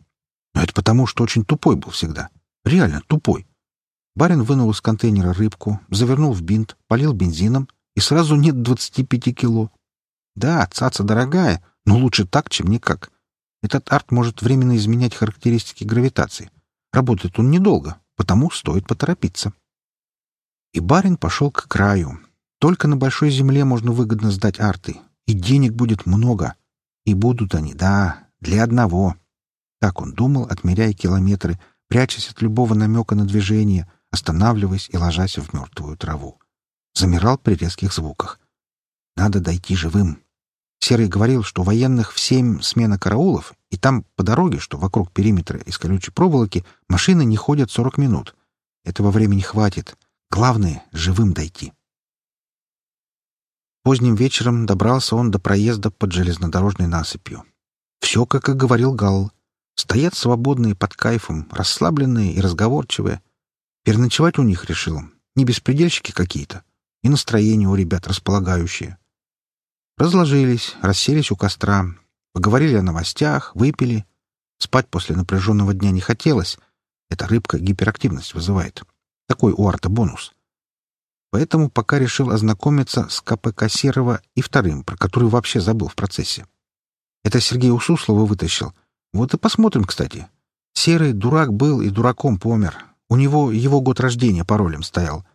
Но это потому, что очень тупой был всегда. Реально тупой. Барин вынул из контейнера рыбку, завернул в бинт, полил бензином, и сразу нет 25 кило. Да, цаца дорогая, но лучше так, чем никак. Этот арт может временно изменять характеристики гравитации. Работает он недолго, потому стоит поторопиться. И барин пошел к краю, только на большой земле можно выгодно сдать арты, и денег будет много. И будут они, да, для одного. Так он думал, отмеряя километры, прячась от любого намека на движение, останавливаясь и ложась в мертвую траву. Замирал при резких звуках. Надо дойти живым. Серый говорил, что военных в семь смена караулов, и там по дороге, что вокруг периметра из колючей проволоки, машины не ходят сорок минут. Этого времени хватит. Главное — живым дойти. Поздним вечером добрался он до проезда под железнодорожной насыпью. Все, как и говорил Галл. Стоят свободные под кайфом, расслабленные и разговорчивые. Переночевать у них решил. Не беспредельщики какие-то. И настроение у ребят располагающее. Разложились, расселись у костра. Поговорили о новостях, выпили. Спать после напряженного дня не хотелось. Эта рыбка гиперактивность вызывает. Такой у арта бонус. Поэтому пока решил ознакомиться с КПК Серова и вторым, про который вообще забыл в процессе. Это Сергей Усуслова вытащил. Вот и посмотрим, кстати. Серый дурак был и дураком помер. У него его год рождения паролем стоял.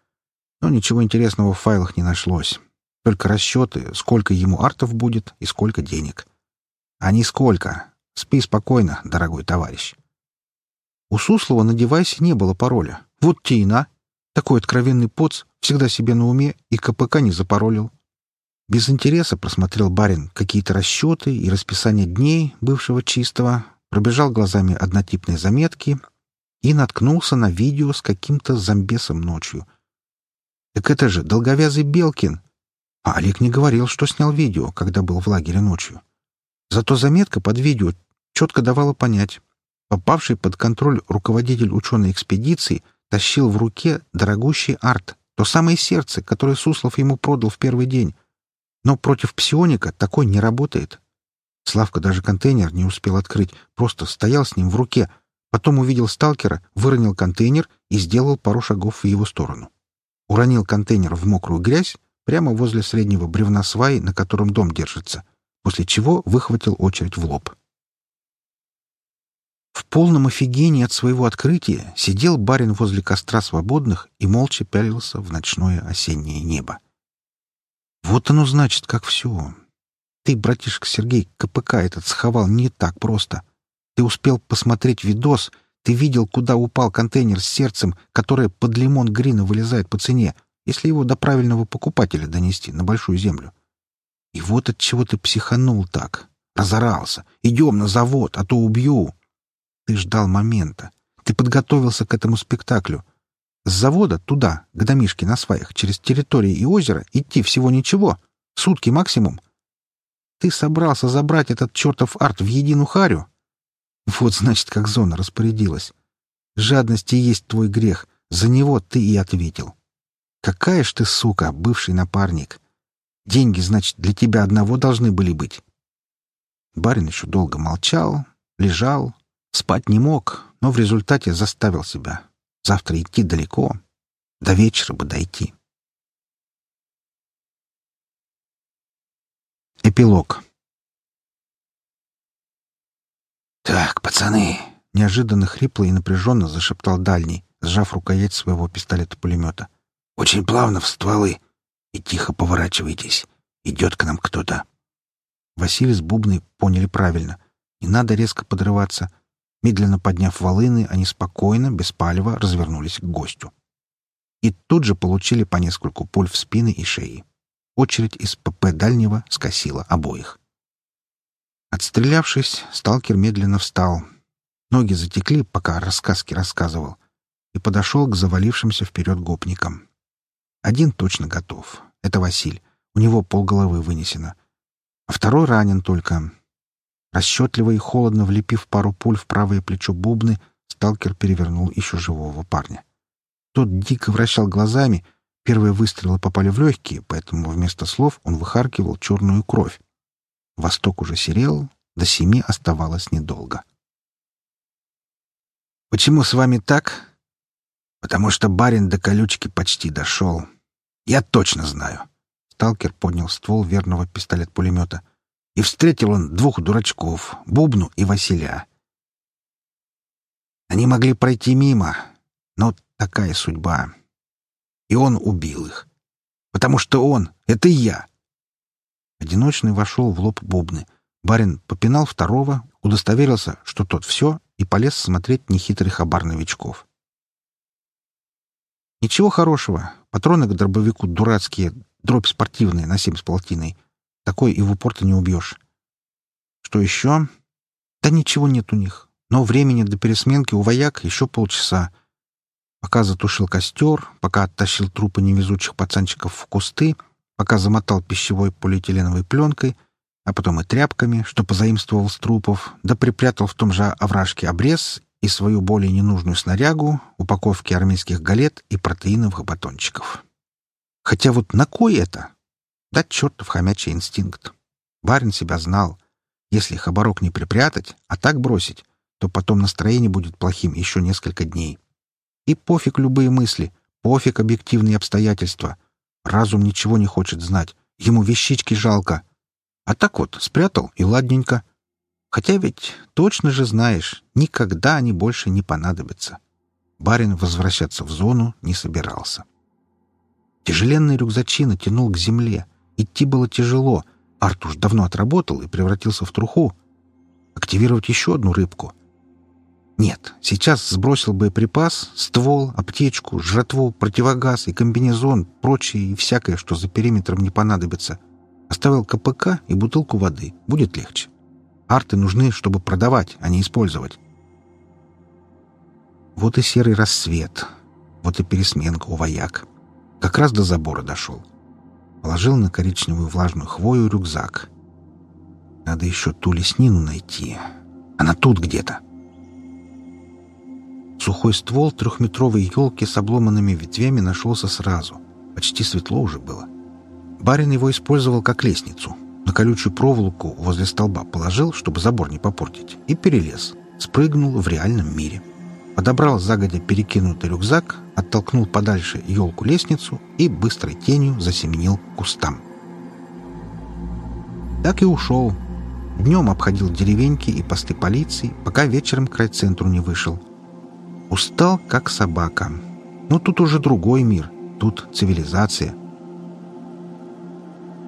Но ничего интересного в файлах не нашлось. Только расчеты, сколько ему артов будет и сколько денег. А не сколько. Спи спокойно, дорогой товарищ. У Суслова на девайсе не было пароля. Вот те и на. Такой откровенный поц, всегда себе на уме и КПК не запаролил. Без интереса просмотрел барин какие-то расчеты и расписание дней бывшего чистого, пробежал глазами однотипные заметки и наткнулся на видео с каким-то зомбесом ночью. Так это же долговязый Белкин. А Олег не говорил, что снял видео, когда был в лагере ночью. Зато заметка под видео четко давала понять. Попавший под контроль руководитель ученой экспедиции тащил в руке дорогущий арт, то самое сердце, которое Суслов ему продал в первый день. Но против псионика такой не работает. Славка даже контейнер не успел открыть, просто стоял с ним в руке, потом увидел сталкера, выронил контейнер и сделал пару шагов в его сторону. Уронил контейнер в мокрую грязь прямо возле среднего бревна сваи, на котором дом держится, после чего выхватил очередь в лоб. В полном офигении от своего открытия сидел барин возле костра свободных и молча пялился в ночное осеннее небо. Вот оно значит, как все. Ты, братишка Сергей, КПК этот сховал не так просто. Ты успел посмотреть видос, ты видел, куда упал контейнер с сердцем, которое под лимон Грина вылезает по цене, если его до правильного покупателя донести на большую землю. И вот от чего ты психанул так. Разорался. Идем на завод, а то убью. Ты ждал момента. Ты подготовился к этому спектаклю. С завода туда, к домишке на сваях, через территорию и озеро, идти всего ничего. Сутки максимум. Ты собрался забрать этот чертов арт в единую харю? Вот, значит, как зона распорядилась. Жадность и есть твой грех. За него ты и ответил. Какая ж ты, сука, бывший напарник. Деньги, значит, для тебя одного должны были быть. Барин еще долго молчал, лежал, спать не мог, но в результате заставил себя. Завтра идти далеко, до вечера бы дойти. Эпилог «Так, пацаны!» — неожиданно хрипло и напряженно зашептал дальний, сжав рукоять своего пистолета-пулемета. «Очень плавно в стволы и тихо поворачивайтесь. Идет к нам кто-то». Василий с Бубной поняли правильно. Не надо резко подрываться. Медленно подняв волыны, они спокойно, без палева, развернулись к гостю. И тут же получили по нескольку пуль в спины и шеи. Очередь из ПП дальнего скосила обоих. Отстрелявшись, сталкер медленно встал. Ноги затекли, пока рассказки рассказывал, и подошел к завалившимся вперед гопникам. Один точно готов. Это Василь. У него полголовы вынесено. А второй ранен только. Расчетливо и холодно влепив пару пуль в правое плечо бубны, сталкер перевернул еще живого парня. Тот дико вращал глазами. Первые выстрелы попали в легкие, поэтому вместо слов он выхаркивал черную кровь. Восток уже серел, до семи оставалось недолго. «Почему с вами так?» «Потому что барин до колючки почти дошел. Я точно знаю». Сталкер поднял ствол верного пистолет-пулемета. И встретил он двух дурачков, Бубну и Василя. Они могли пройти мимо, но такая судьба. И он убил их. Потому что он — это я. Одиночный вошел в лоб бубны. Барин попинал второго, удостоверился, что тот все, и полез смотреть нехитрый хабар новичков. Ничего хорошего. Патроны к дробовику дурацкие, дробь спортивная на семь с полтиной. Такой и в упор-то не убьешь. Что еще? Да ничего нет у них. Но времени до пересменки у вояк еще полчаса. Пока затушил костер, пока оттащил трупы невезучих пацанчиков в кусты — пока замотал пищевой полиэтиленовой пленкой, а потом и тряпками, что позаимствовал с трупов, да припрятал в том же овражке обрез и свою более ненужную снарягу, упаковки армейских галет и протеиновых батончиков. Хотя вот на кой это? Да чертов хомячий инстинкт. Барин себя знал. Если хабарок не припрятать, а так бросить, то потом настроение будет плохим еще несколько дней. И пофиг любые мысли, пофиг объективные обстоятельства. Разум ничего не хочет знать. Ему вещички жалко. А так вот, спрятал и ладненько. Хотя ведь точно же знаешь, никогда они больше не понадобятся. Барин возвращаться в зону не собирался. Тяжеленный рюкзачина тянул к земле. Идти было тяжело. Артуш давно отработал и превратился в труху. Активировать еще одну рыбку — нет, сейчас сбросил боеприпас, ствол, аптечку, жратву, противогаз и комбинезон, прочее и всякое, что за периметром не понадобится. Оставил КПК и бутылку воды. Будет легче. Арты нужны, чтобы продавать, а не использовать. Вот и серый рассвет. Вот и пересменка у вояк. Как раз до забора дошел. Положил на коричневую влажную хвою рюкзак. Надо еще ту леснину найти. Она тут где-то. Сухой ствол трехметровой елки с обломанными ветвями нашелся сразу. Почти светло уже было. Барин его использовал как лестницу. На колючую проволоку возле столба положил, чтобы забор не попортить, и перелез. Спрыгнул в реальном мире. Подобрал загодя перекинутый рюкзак, оттолкнул подальше елку-лестницу и быстрой тенью засеменил кустам. Так и ушел. Днем обходил деревеньки и посты полиции, пока вечером к райцентру не вышел — Устал, как собака. Но тут уже другой мир. Тут цивилизация.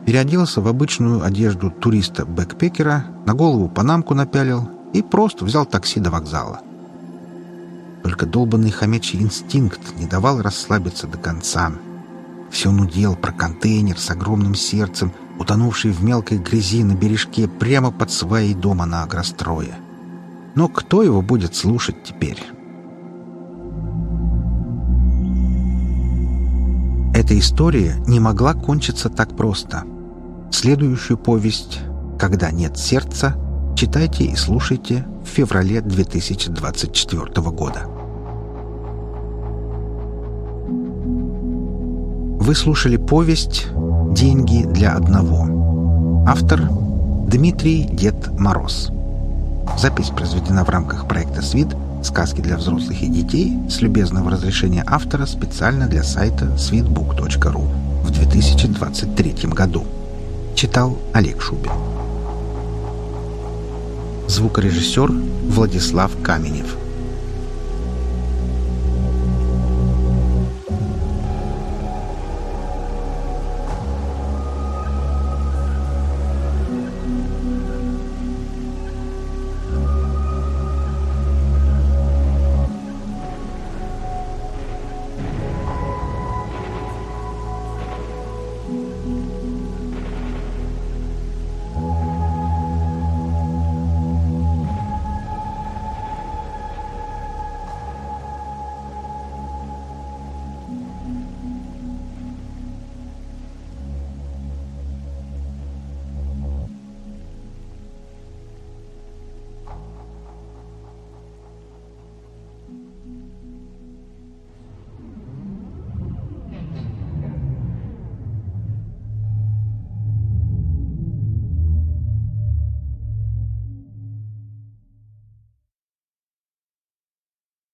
Переоделся в обычную одежду туриста-бэкпекера, на голову панамку напялил и просто взял такси до вокзала. Только долбанный хомячий инстинкт не давал расслабиться до конца. Все нудел про контейнер с огромным сердцем, утонувший в мелкой грязи на бережке прямо под своей дома на агрострое. Но кто его будет слушать теперь? Эта история не могла кончиться так просто. Следующую повесть «Когда нет сердца» читайте и слушайте в феврале 2024 года. Вы слушали повесть «Деньги для одного». Автор Дмитрий Дед Мороз. Запись произведена в рамках проекта «Свит. Сказки для взрослых и детей» с любезного разрешения автора специально для сайта sweetbook.ru в 2023 году. Читал Олег Шубин. Звукорежиссер Владислав Каменев.